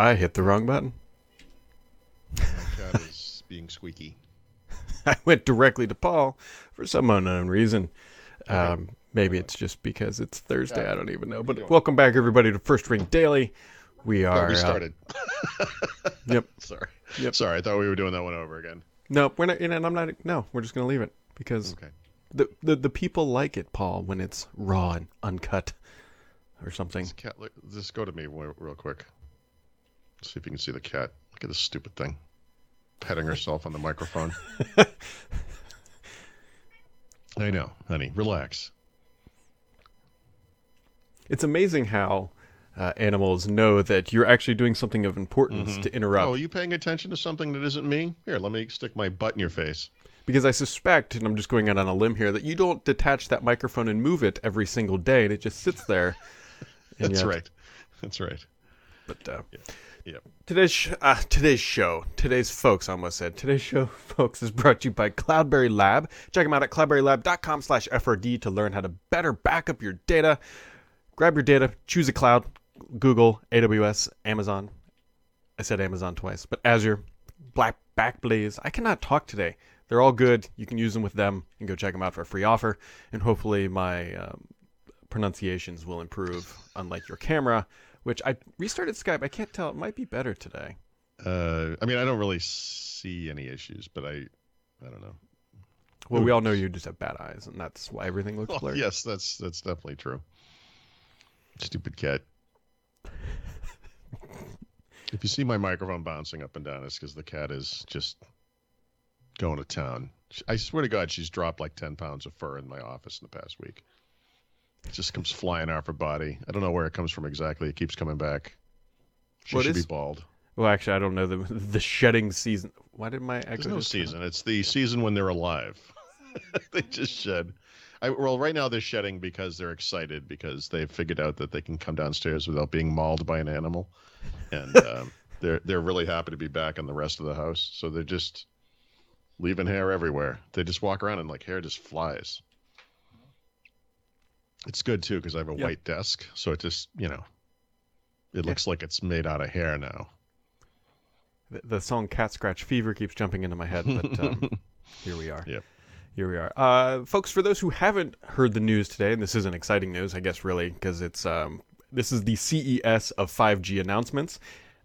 I hit the wrong button. My cat is being squeaky. I went directly to Paul for some unknown reason. Um, maybe it's just because it's Thursday. I don't even know. But welcome back, everybody, to First Ring Daily. We are. we uh, started. yep. Sorry. Yep. Sorry, I thought we were doing that one over again. No, we're not. And I'm not. No, we're just gonna leave it because Okay. the, the the people like it, Paul, when it's raw and uncut or something. This cat, look, just go to me real real quick. See if you can see the cat. Look at this stupid thing. Petting herself on the microphone. I know, honey. Relax. It's amazing how uh, animals know that you're actually doing something of importance to interrupt. Oh, are you paying attention to something that isn't me? Here, let me stick my butt in your face. Because I suspect, and I'm just going out on a limb here, that you don't detach that microphone and move it every single day, and it just sits there. That's yet- right. That's right. But uh, Yep. today's sh- uh, today's show, today's folks, I almost said today's show, folks, is brought to you by Cloudberry Lab. Check them out at cloudberrylab.com/frd to learn how to better back up your data. Grab your data, choose a cloud, Google, AWS, Amazon. I said Amazon twice, but Azure, Black Backblaze. I cannot talk today. They're all good. You can use them with them and go check them out for a free offer. And hopefully my um, pronunciations will improve, unlike your camera, which I restarted Skype. I can't tell. It might be better today. Uh, I mean, I don't really see any issues, but I, I don't know. Well, we all know you just have bad eyes, and that's why everything looks Well, blurry. yes, that's that's definitely true. Stupid cat. if you see my microphone bouncing up and down, it's because the cat is just going to town. I swear to God, she's dropped like ten pounds of fur in my office in the past week. It just comes flying off her body. I don't know where it comes from exactly. It keeps coming back. She What should is- be bald. Well, actually, I don't know the the shedding season. Why did my? There's no just come season. It's the season when they're alive. they just shed. I, well, right now they're shedding because they're excited because they've figured out that they can come downstairs without being mauled by an animal, and um, they're they're really happy to be back in the rest of the house. So they're just leaving hair everywhere. They just walk around and like hair just flies. It's good too because I have a Yeah. white desk, so it just you know, it looks like it's made out of hair now. The, the song "Cat Scratch Fever" keeps jumping into my head, but um, here we are. Yep. Here we are, uh, folks. For those who haven't heard the news today, and this isn't exciting news, I guess, really, because it's um, this is the CES of 5G announcements.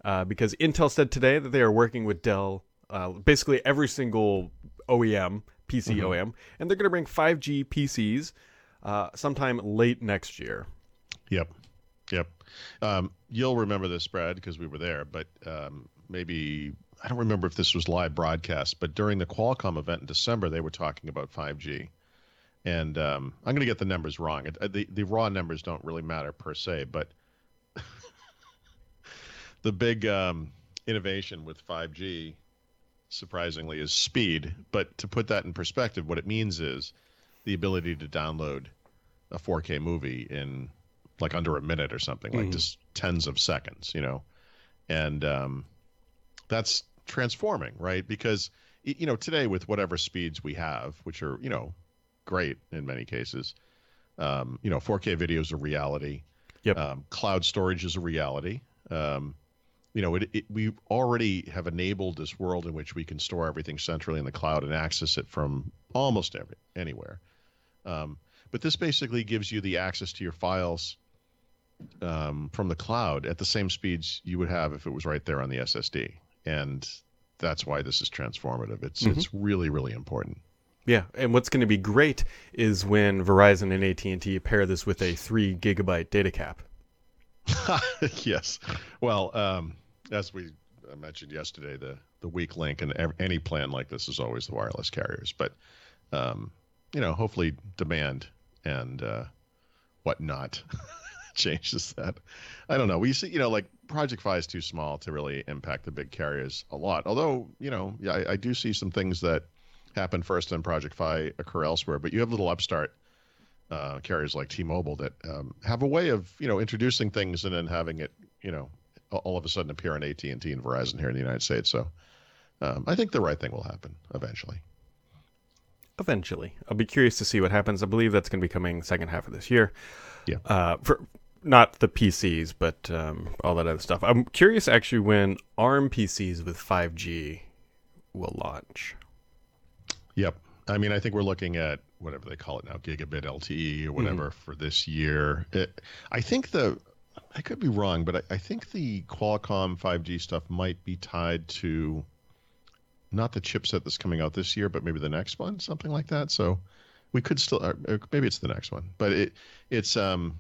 Uh, because Intel said today that they are working with Dell, uh, basically every single OEM, PC OEM, and they're going to bring 5G PCs uh, sometime late next year. Yep. Yep. Um, you'll remember this, Brad, because we were there, but um, maybe I don't remember if this was live broadcast, but during the Qualcomm event in December, they were talking about 5G. And um, I'm going to get the numbers wrong. It- The, the raw numbers don't really matter per se, but the big um, innovation with 5G, surprisingly, is speed. But to put that in perspective, what it means is the ability to download a 4K movie in like under a minute or something, like just tens of seconds, you know, and um, that's transforming, right? Because you know today with whatever speeds we have, which are you know great in many cases, um, you know 4K video is a reality. Yep. Um, cloud storage is a reality. Um, you know, it, it, we already have enabled this world in which we can store everything centrally in the cloud and access it from almost every anywhere. Um, but this basically gives you the access to your files um, from the cloud at the same speeds you would have if it was right there on the SSD, and that's why this is transformative. It's it's really really important. Yeah, and what's going to be great is when Verizon and AT and T pair this with a three gigabyte data cap. yes. Well, um, as we mentioned yesterday, the the weak link in any plan like this is always the wireless carriers. But um, you know, hopefully demand and uh, whatnot changes that. I don't know. We see, you know, like Project Fi is too small to really impact the big carriers a lot. Although, you know, yeah, I, I do see some things that happen first in Project Fi occur elsewhere. But you have little upstart uh, carriers like T-Mobile that um, have a way of you know introducing things and then having it you know all of a sudden appear on AT and T and Verizon here in the United States. So um, I think the right thing will happen eventually. Eventually, I'll be curious to see what happens. I believe that's going to be coming second half of this year. Yeah. Uh, for not the PCs, but um, all that other stuff. I'm curious actually when ARM PCs with 5G will launch. Yep. I mean, I think we're looking at whatever they call it now, gigabit LTE or whatever mm-hmm. for this year. It, I think the, I could be wrong, but I, I think the Qualcomm 5G stuff might be tied to not the chipset that's coming out this year, but maybe the next one, something like that. So we could still, uh, uh, maybe it's the next one, but it, it's, um,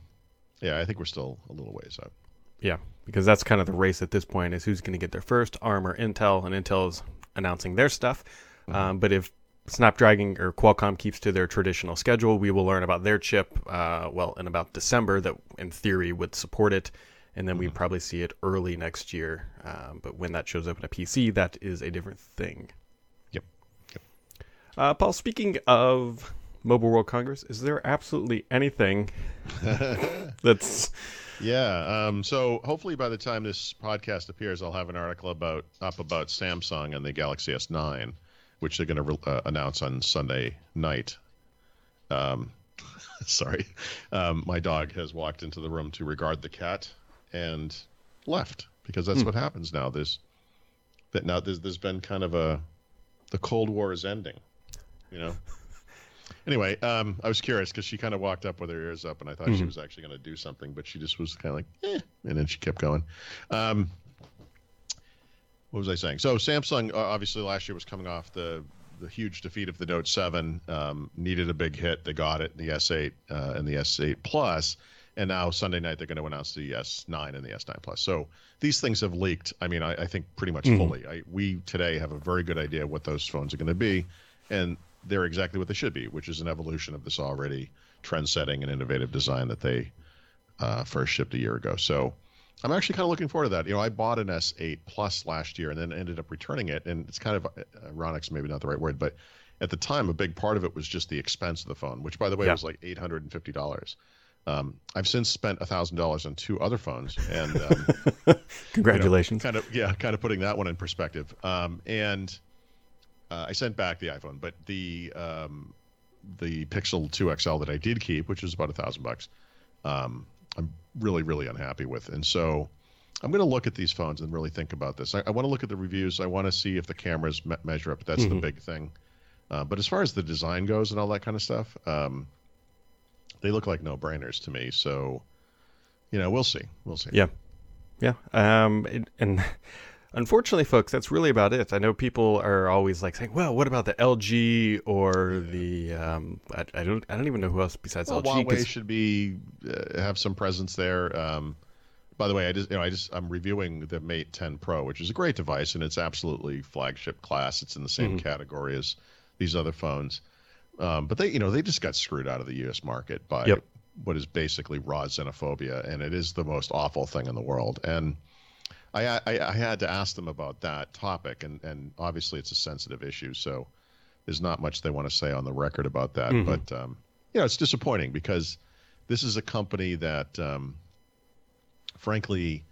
yeah, I think we're still a little ways out. Yeah, because that's kind of the race at this point is who's going to get there first, ARM or Intel, and Intel's announcing their stuff. Mm-hmm. Um, but if Snapdragon or Qualcomm keeps to their traditional schedule, we will learn about their chip, uh, well, in about December that in theory would support it. And then mm-hmm. we probably see it early next year. Um, but when that shows up in a PC, that is a different thing. Yep. yep. Uh, Paul, speaking of Mobile World Congress, is there absolutely anything that's. Yeah. Um, so hopefully by the time this podcast appears, I'll have an article about up about Samsung and the Galaxy S9 which they're going to re- uh, announce on Sunday night. Um, sorry, um, my dog has walked into the room to regard the cat and left because that's hmm. what happens now. There's that now there's there's been kind of a the Cold War is ending, you know. anyway, um, I was curious because she kind of walked up with her ears up, and I thought mm-hmm. she was actually going to do something, but she just was kind of like, eh, and then she kept going. Um, what was I saying? So Samsung uh, obviously last year was coming off the the huge defeat of the Note 7, um, needed a big hit. They got it, in the S8 uh, and the S8 Plus, and now Sunday night they're going to announce the S9 and the S9 Plus. So these things have leaked. I mean, I, I think pretty much mm-hmm. fully. I, we today have a very good idea what those phones are going to be, and they're exactly what they should be, which is an evolution of this already trend-setting and innovative design that they uh, first shipped a year ago. So I'm actually kind of looking forward to that. You know, I bought an S8 Plus last year and then ended up returning it, and it's kind of uh, ironic, maybe not the right word, but at the time, a big part of it was just the expense of the phone, which, by the way, yeah. was like eight hundred and fifty dollars. Um, I've since spent a thousand dollars on two other phones, and um, congratulations. You know, kind of, yeah, kind of putting that one in perspective. Um, and uh, I sent back the iPhone, but the um, the Pixel 2 XL that I did keep, which was about a thousand bucks, um, I'm really, really unhappy with. And so I'm going to look at these phones and really think about this. I, I want to look at the reviews. I want to see if the cameras me- measure up. That's mm-hmm. the big thing. Uh, but as far as the design goes and all that kind of stuff, um, they look like no brainers to me. So, you know, we'll see. We'll see. Yeah. Yeah. Um, and unfortunately, folks, that's really about it. I know people are always like saying, "Well, what about the LG or the?" Um, I, I, don't. I don't even know who else besides well, LG. Huawei should be uh, have some presence there. Um, by the way, I just you know I just I'm reviewing the Mate 10 Pro, which is a great device and it's absolutely flagship class. It's in the same mm-hmm. category as these other phones. Um, but they you know they just got screwed out of the U.S. market by yep. what is basically raw xenophobia, and it is the most awful thing in the world. And I, I, I had to ask them about that topic, and, and obviously it's a sensitive issue, so there's not much they want to say on the record about that. Mm-hmm. But um, you know, it's disappointing because this is a company that, um, frankly,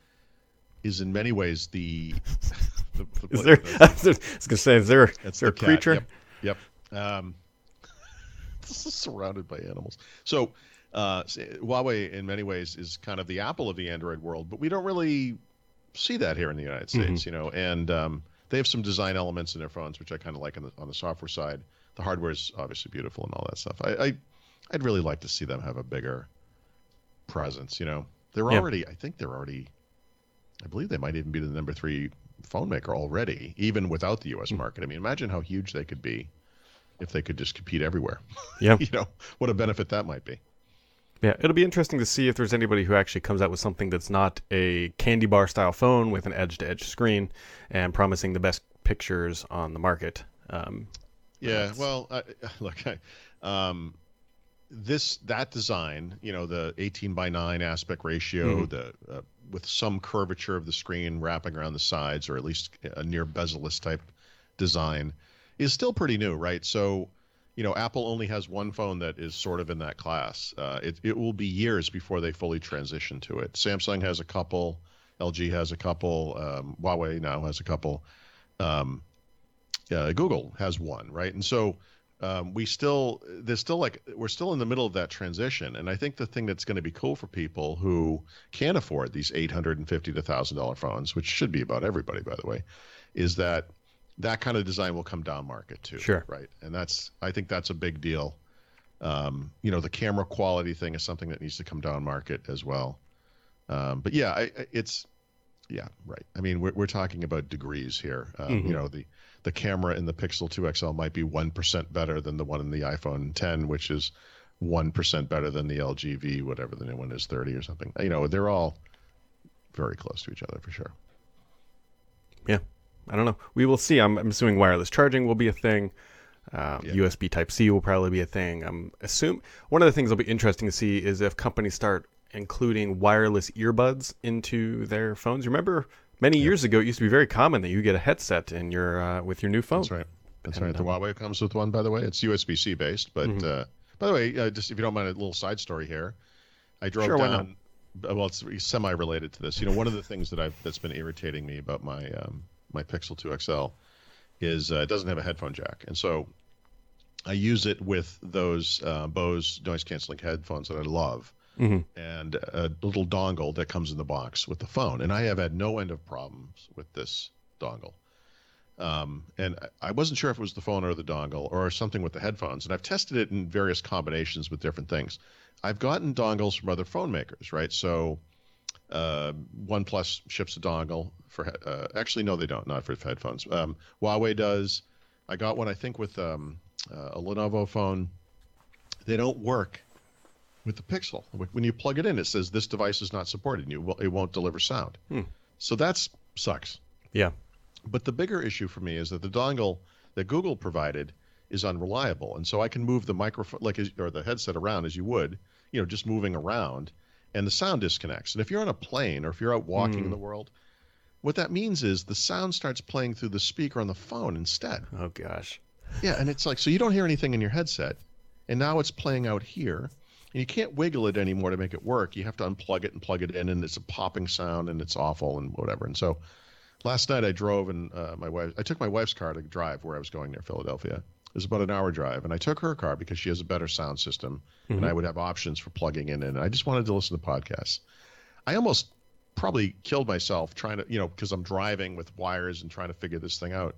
is in many ways the. the, the is there? I was going to say, is there, is there a cat. creature? Yep. yep. Um, surrounded by animals. So. Uh, Huawei, in many ways, is kind of the Apple of the Android world, but we don't really see that here in the United States, mm-hmm. you know, and um, they have some design elements in their phones which I kind of like on the on the software side. The hardware is obviously beautiful and all that stuff. I, I I'd really like to see them have a bigger presence. You know, they're yeah. already. I think they're already. I believe they might even be the number three phone maker already, even without the U.S. Mm-hmm. market. I mean, imagine how huge they could be if they could just compete everywhere. Yeah, you know what a benefit that might be. Yeah, it'll be interesting to see if there's anybody who actually comes out with something that's not a candy bar style phone with an edge to edge screen and promising the best pictures on the market. Um, yeah, well, look, um, this that design, you know, the 18 by 9 aspect ratio, mm-hmm. the uh, with some curvature of the screen wrapping around the sides, or at least a near bezel-less type design, is still pretty new, right? So you know, Apple only has one phone that is sort of in that class. Uh, it, it will be years before they fully transition to it. Samsung has a couple, LG has a couple, um, Huawei now has a couple, um, uh, Google has one, right? And so um, we still there's still like we're still in the middle of that transition, and I think the thing that's going to be cool for people who can't afford these eight hundred and fifty to thousand dollar phones, which should be about everybody, by the way, is that that kind of design will come down market too. Sure. Right, and that's I think that's a big deal. Um, you know, the camera quality thing is something that needs to come down market as well. Um, but yeah, I, it's yeah, right. I mean, we're we're talking about degrees here. Um, Mhm. You know, the the camera in the Pixel 2 XL might be one percent better than the one in the iPhone 10, which is one percent better than the LG V, whatever the new one is, 30 or something. You know, they're all very close to each other for sure. Yeah, I don't know. We will see. I'm, I'm assuming wireless charging will be a thing. Um, Yeah. USB Type C will probably be a thing. I'm assume one of the things that'll be interesting to see is if companies start including wireless earbuds into their phones. Remember, many years ago, it used to be very common that you get a headset in your uh, with your new phone. That's right. That's And, right. The Huawei comes with one, by the way. It's USB C based, but Mhm. uh, by the way, uh, just if you don't mind, a little side story here. I drove Sure, down. Well, it's semi related to this. You know, one of the things that I've that's been irritating me about my um, my Pixel 2 XL is uh, it doesn't have a headphone jack, and so I use it with those uh, Bose noise canceling headphones that I love hmm and a little dongle that comes in the box with the phone. And I have had no end of problems with this dongle. Um, and I- I wasn't sure if it was the phone or the dongle or something with the headphones. And I've tested it in various combinations with different things. I've gotten dongles from other phone makers, right? So uh, OnePlus ships a dongle for, uh, actually, no, they don't, not for headphones. Um, Huawei does. I got one, I think, with um, uh, a Lenovo phone. They don't work with the Pixel. When you plug it in, it says this device is not supported. And you, it won't deliver sound. Hmm. So that's sucks. Yeah. But the bigger issue for me is that the dongle that Google provided is unreliable, and so I can move the microphone like or the headset around as you would, you know, just moving around, and the sound disconnects. And if you're on a plane or if you're out walking Hmm. in the world, what that means is the sound starts playing through the speaker on the phone instead. Oh gosh. Yeah, and it's like so you don't hear anything in your headset, and now it's playing out here, and you can't wiggle it anymore to make it work. You have to unplug it and plug it in, and it's a popping sound, and it's awful and whatever. And so, last night I drove and uh, my wife, I took my wife's car to drive where I was going near Philadelphia. It was about an hour drive, and I took her car because she has a better sound system, and Mhm. I would have options for plugging in. And I just wanted to listen to podcasts. I almost probably killed myself trying to, you know, because I'm driving with wires and trying to figure this thing out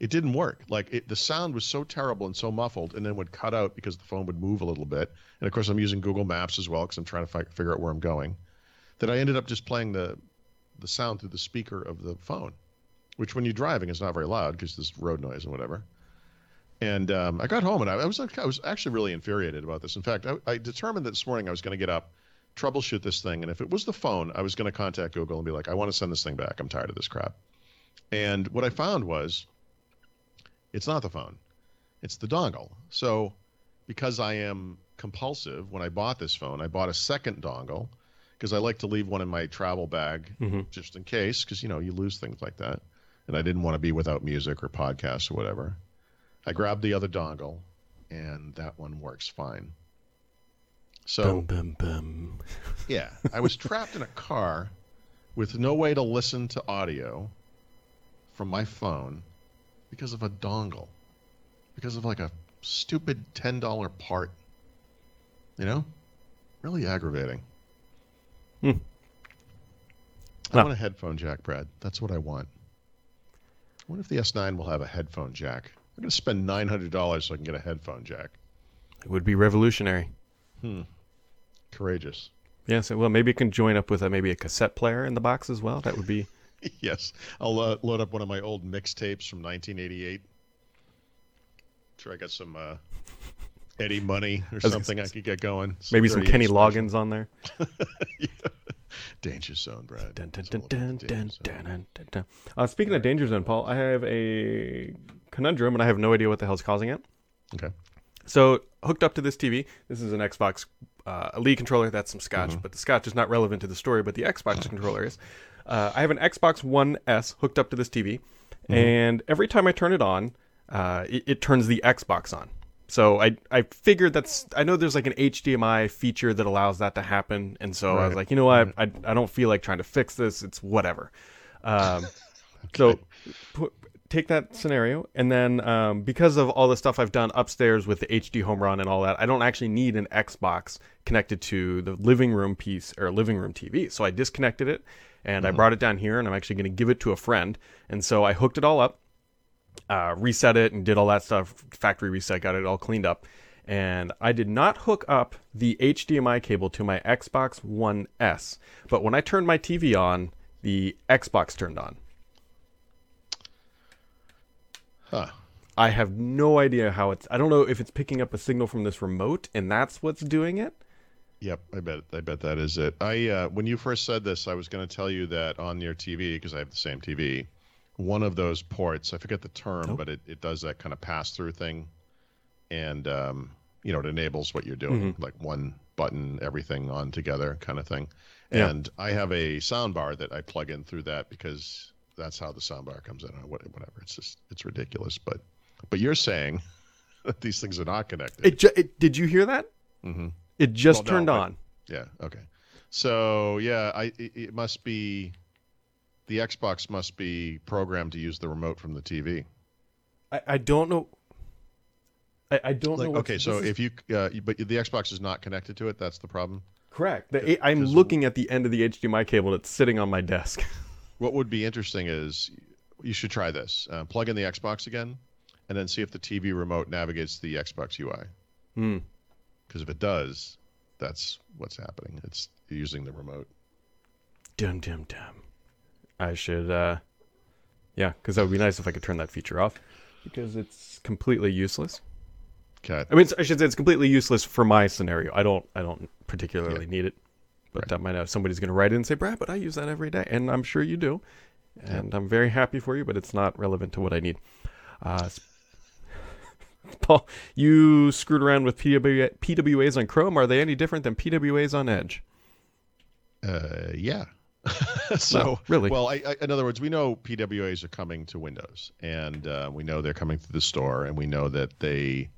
it didn't work. Like it, the sound was so terrible and so muffled, and then would cut out because the phone would move a little bit. And of course, I'm using Google Maps as well because I'm trying to fi- figure out where I'm going. That I ended up just playing the the sound through the speaker of the phone, which when you're driving is not very loud because there's road noise and whatever. And um, I got home and I, I was I was actually really infuriated about this. In fact, I, I determined that this morning I was going to get up, troubleshoot this thing, and if it was the phone, I was going to contact Google and be like, I want to send this thing back. I'm tired of this crap. And what I found was it's not the phone, it's the dongle. So, because I am compulsive, when I bought this phone, I bought a second dongle because I like to leave one in my travel bag hmm just in case, because you know you lose things like that, and I didn't want to be without music or podcasts or whatever. I grabbed the other dongle, and that one works fine. So Bum, bum, bum. yeah, I was trapped in a car with no way to listen to audio from my phone because of a dongle, because of like a stupid ten dollar part. You know, really aggravating. Hmm. I want a headphone jack, Brad. That's what I want. What if the S9 will have a headphone jack? I'm going to spend nine hundred dollars so I can get a headphone jack. It would be revolutionary. Hmm. Courageous. Yeah. So well, maybe it can join up with a, maybe a cassette player in the box as well. That would be. yes, I'll uh, load up one of my old mixtapes from 1988. Sure, I got some uh, Eddie Money or something I could get going. Maybe some Kenny. Loggins on there. Danger Zone, Brad. Dun, dun, dun, all about dun, the dun, Danger Zone. dun. Uh, speaking of Danger Zone, Paul, I have a conundrum and I have no idea what the hell's causing it. Okay. So, hooked up to this TV, this is an Xbox uh, Elite controller. That's some scotch, Mm-hmm. but the scotch is not relevant to the story, but the Xbox controller is. Uh, I have an Xbox One S hooked up to this TV, Mm-hmm. and every time I turn it on, uh, it, it turns the Xbox on. So I I figured that's I know there's like an HDMI feature that allows that to happen, and so I was like, you know what, I I don't feel like trying to fix this. It's whatever. Um, So pu- take that scenario, and then um, because of all the stuff I've done upstairs with the HDHomeRun and all that, I don't actually need an Xbox connected to the living room piece or living room TV. So I disconnected it and I brought it down here, and I'm actually going to give it to a friend. And so I hooked it all up, uh, reset it, and did all that stuff. Factory reset, got it all cleaned up. And I did not hook up the HDMI cable to my Xbox One S. But when I turned my TV on, the Xbox turned on. Huh. I have no idea how it's. I don't know if it's picking up a signal from this remote and that's what's doing it. Yep, I bet I bet that is it. I uh, when you first said this, I was going to tell you that on your TV because I have the same TV, one of those ports, I forget the term, Nope. but it, it does that kind of pass through thing, and um, you know it enables what you're doing, like one button, everything on together kind of thing. Yeah. And I have a sound bar that I plug in through that because that's how the sound bar comes in or whatever. It's just it's ridiculous, but but you're saying that these things are not connected. It, ju- it did you hear that? Mhm. It just Well, turned but- on. Yeah. Okay. So yeah, I it, it must be the Xbox must be programmed to use the remote from the TV. I, I don't know. I, I don't Like know. okay, so is if you uh, but the Xbox is not connected to it, that's the problem. correct, the, I'm looking at the end of the HDMI cable that's sitting on my desk. What would be interesting is you should try this. Uh, plug in the Xbox again, and then see if the TV remote navigates the Xbox UI. Hmm. Because if it does, that's what's happening. It's using the remote. Dum dum dum. I should. uh Yeah, because that would be nice if I could turn that feature off, because it's completely useless. Cat. I mean, I should say it's completely useless for my scenario. I don't. I don't particularly need it, but Right. that might have somebody's going to write in and say, "Brad, but I use that every day," and I'm sure you do, and I'm very happy for you. But it's not relevant to what I need. Uh, Paul, you screwed around with PWA, PWAs on Chrome. Are they any different than PWAs on Edge? Uh, yeah. so No, really? well, I, I, in other words, we know PWAs are coming to Windows, and uh, we know they're coming to the store, and we know that they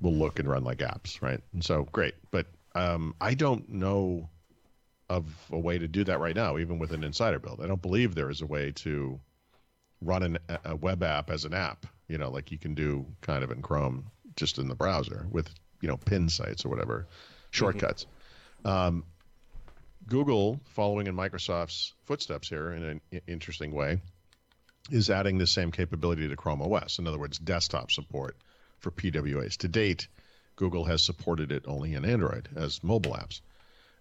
will look and run like apps, right? And so great, but um, I don't know of a way to do that right now, even with an insider build. I don't believe there is a way to run an, a web app as an app, you know, like you can do kind of in Chrome, just in the browser with you know pin sites or whatever shortcuts. Um, Google, following in Microsoft's footsteps here in an interesting way, is adding the same capability to Chrome OS. In other words, desktop support for PWAs. To date, Google has supported it only in Android as mobile apps.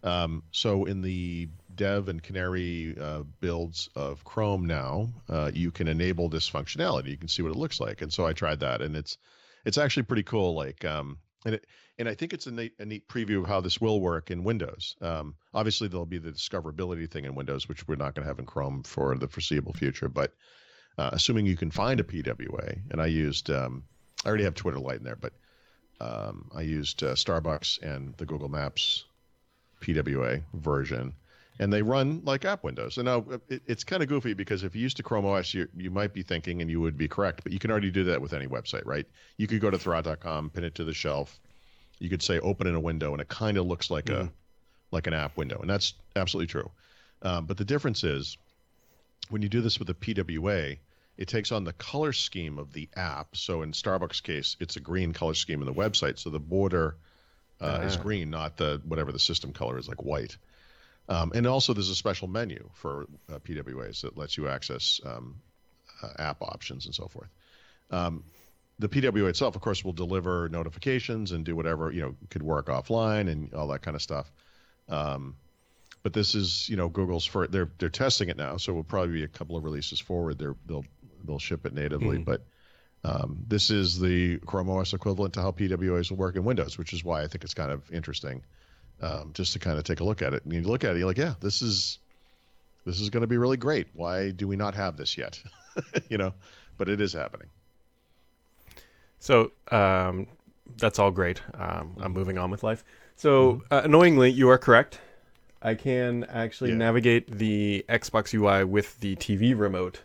Um, so in the Dev and Canary uh, builds of Chrome now, uh, you can enable this functionality. You can see what it looks like, and so I tried that, and it's it's actually pretty cool. Like, um, and it and I think it's a neat, a neat preview of how this will work in Windows. Um, obviously, there'll be the discoverability thing in Windows, which we're not going to have in Chrome for the foreseeable future. But uh, assuming you can find a PWA, and I used, um, I already have Twitter Lite in there, but um, I used uh, Starbucks and the Google Maps PWA version, and they run like app windows. And now it, it's kind of goofy because if you used to Chrome OS, you, you might be thinking, and you would be correct, but you can already do that with any website, right? You could go to Thurrott.com, pin it to the shelf. You could say open in a window, and it kind of looks like a like an app window, and that's absolutely true. Um, but the difference is when you do this with a PWA, it takes on the color scheme of the app. So in Starbucks case, it's a green color scheme in the website, so the border uh, is Ah. green, not the whatever the system color is, like white. Um, and also, there's a special menu for uh, PWAs that lets you access um, uh, app options and so forth. Um, the PWA itself, of course, will deliver notifications and do whatever you know could work offline and all that kind of stuff. Um, but this is you know Google's for they're they're testing it now, so it will probably be a couple of releases forward. They're, they'll they'll ship it natively, Mhm. but um, this is the Chrome OS equivalent to how PWAs will work in Windows, which is why I think it's kind of interesting um, just to kind of take a look at it. And you look at it, you're like, yeah, this is this is going to be really great. Why do we not have this yet? you know, but it is happening. So um, that's all great. Um, I'm moving on with life. So uh, annoyingly, you are correct. I can actually Yeah. navigate the Xbox UI with the TV remote.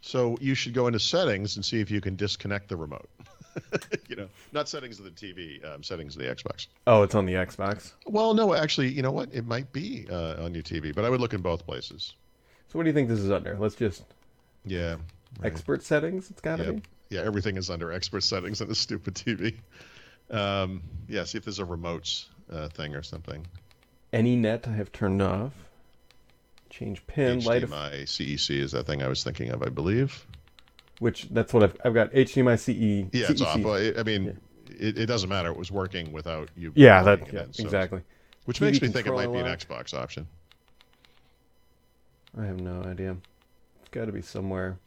So you should go into settings and see if you can disconnect the remote. you know, not settings of the TV, um, settings of the Xbox. Oh, it's on the Xbox. Well, no, actually, you know what? It might be uh, on your TV, but I would look in both places. So what do you think this is under? Let's just. Yeah. Expert settings. It's got to Yeah, be. yeah, everything is under expert settings on this stupid TV. Um, yeah, see if there's a remotes uh, thing or something. Any net I have turned off. Change pin. Light. Of, HDMI CEC is that thing I was thinking of, I believe. Which that's what I've I've got. HDMI CE. Yeah, it's off. I mean, it, it doesn't matter. It was working without you. Yeah, that yeah, in, so- exactly. Which TV makes me think it might be an. Xbox option. I have no idea. It's got to be somewhere.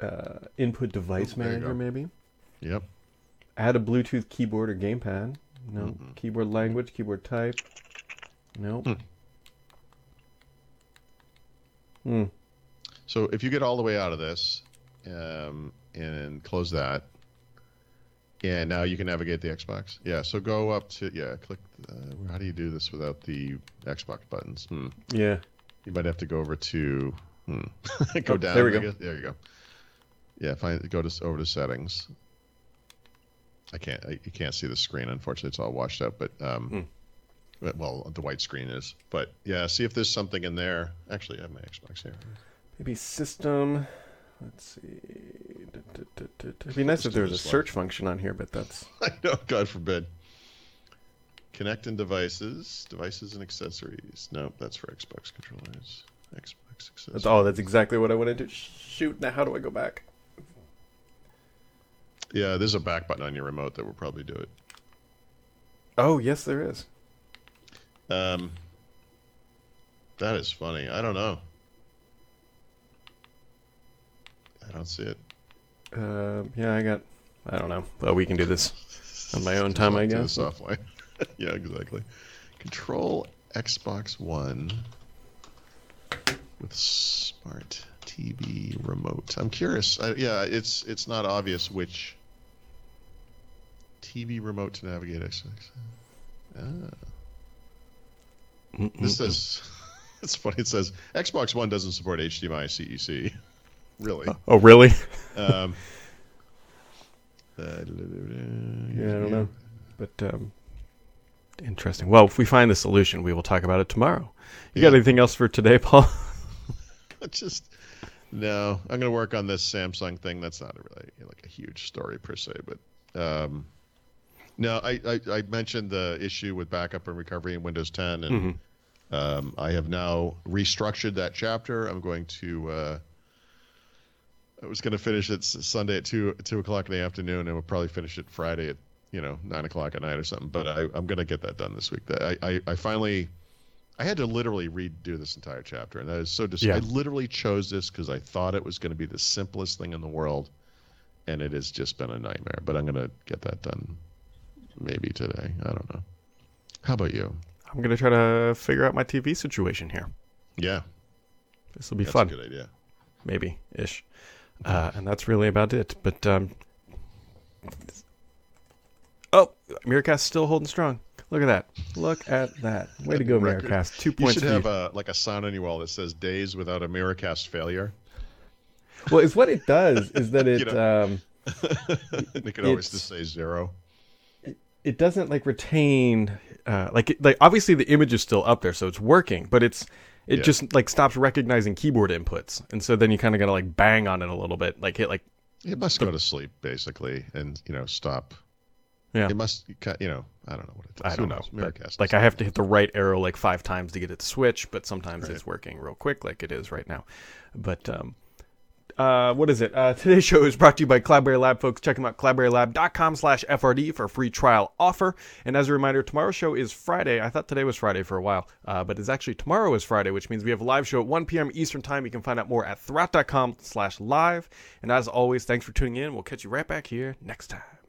Uh, input device manager, maybe. Yep. Add a Bluetooth keyboard or gamepad. No. Mhm. Keyboard language, keyboard type. Nope. Hmm. Hmm. So if you get all the way out of this um, and close that, and now you can navigate the Xbox. Yeah. So go up to yeah. Click. Uh, how do you do this without the Xbox buttons? Hmm. Yeah. You might have to go over to hmm. go Oh, down. there we go. There you go. Yeah, find go to over to settings. I can't. I, you can't see the screen. Unfortunately, it's all washed out. But um, Hmm. Well, the white screen is. But yeah, see if there's something in there. Actually, I have my Xbox here. Maybe system. Let's see. It'd be nice if there was a search function on here, but that's. I know. God forbid. Connect and devices, devices and accessories. Nope, that's for Xbox controllers. Xbox accessories. That's oh, that's exactly what I wanted to shoot. Now, how do I go back? Yeah, there's a back button on your remote that will probably do it. Oh, yes, there is. Um, that is funny. I don't know. I don't see it. Uh, yeah, I got. I don't know. Well, we can do this on my own time, I guess. Software. yeah, exactly. Control Xbox One with smart TV remote. I'm curious. I, yeah, it's it's not obvious which TV remote to navigate Xbox. Ah. This says it's funny. It says Xbox One doesn't support HDMI CEC. Really? Oh, really? Um, uh, Yeah, I don't know. But um, interesting. Well, if we find the solution, we will talk about it tomorrow. You got anything else for today, Paul? just no. I'm gonna work on this Samsung thing. That's not a really like a huge story per se, but um, no. I, I I mentioned the issue with backup and recovery in Windows 10, and Mhm. um, I have now restructured that chapter. I'm going to. Uh, I was going to finish it Sunday at two two o'clock in the afternoon, and we'll probably finish it Friday at you know nine o'clock at night or something. But I, I'm going to get that done this week. I, I I finally. I had to literally redo this entire chapter, and that is so. Dis- Yeah. I literally chose this because I thought it was going to be the simplest thing in the world, and it has just been a nightmare. But I'm going to get that done, maybe today. I don't know. How about you? I'm gonna try to figure out my TV situation here. Yeah, This will be that's fun, a good idea. maybe ish. Uh, and that's really about it. But um, oh, Miracast still holding strong. Look at that. Look at that. Way to go, Record. Miracast. Two You points should you. have a like a sign on your wall that says "Days without a Miracast failure." Well, it's what it does is that it You um, they could always just say zero. It doesn't like retain uh, like like obviously the image is still up there, so it's working, but it's it Yeah. just like stops recognizing keyboard inputs, and so then you kind of gotta like bang on it a little bit, like hit like It must go to sleep basically, and you know stop. Yeah. It must. You know, I don't know what it does. I don't Who know, but, like I have to hit the right arrow like five times to get it to switch, but sometimes Right. it's working real quick, like it is right now. But um, uh, what is it? Uh, today's show is brought to you by Cloudberry Lab, folks. Check them out, cloudberrylab.com slash FRD for a free trial offer. And as a reminder, tomorrow's show is Friday. I thought today was Friday for a while, uh, but it's actually tomorrow is Friday, which means we have a live show at 1 p.m. Eastern Time. You can find out more at Thurrott.com slash live. And as always, thanks for tuning in. We'll catch you right back here next time.